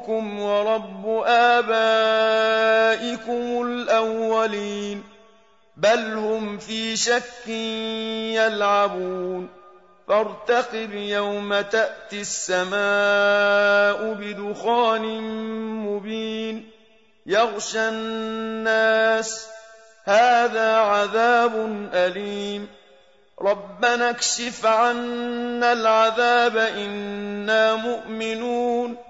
ربكم ورب آبائكم الأولين بل هم في شك يلعبون فارتقب يوم تأتي السماء بدخان مبين يغشى الناس هذا عذاب أليم ربنا اكشف عنا العذاب إنا مؤمنون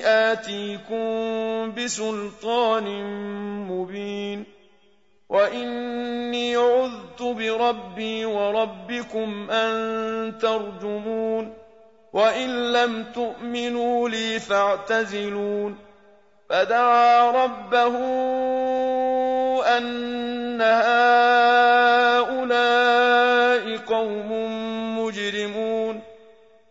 آتيكم بسلطان مبين وإني عذت بربي وربكم أن ترجمون وإن لم تؤمنوا لي فاعتزلون فدعا ربه أن هؤلاء قوم مجرمون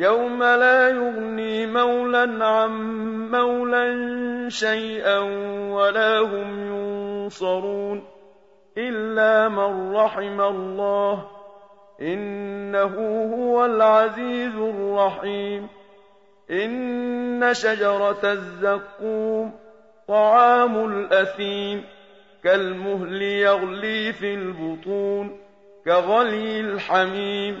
يوم لا يغني مولا عن مولا شيئا ولا هم ينصرون إلا من رحم الله إنه هو العزيز الرحيم إن شجرة الزقوم طعام الأثيم كالمهل يغلي في البطون كغلي الحميم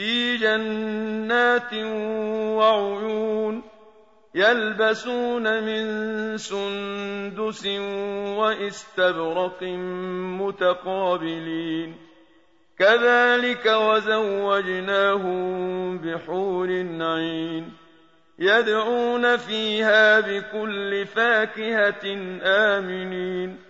في جنات وعيون يلبسون من سندس واستبرق متقابلين. كذلك وزوجناهم بحور عين يدعون فيها بكل فاكهة آمنين.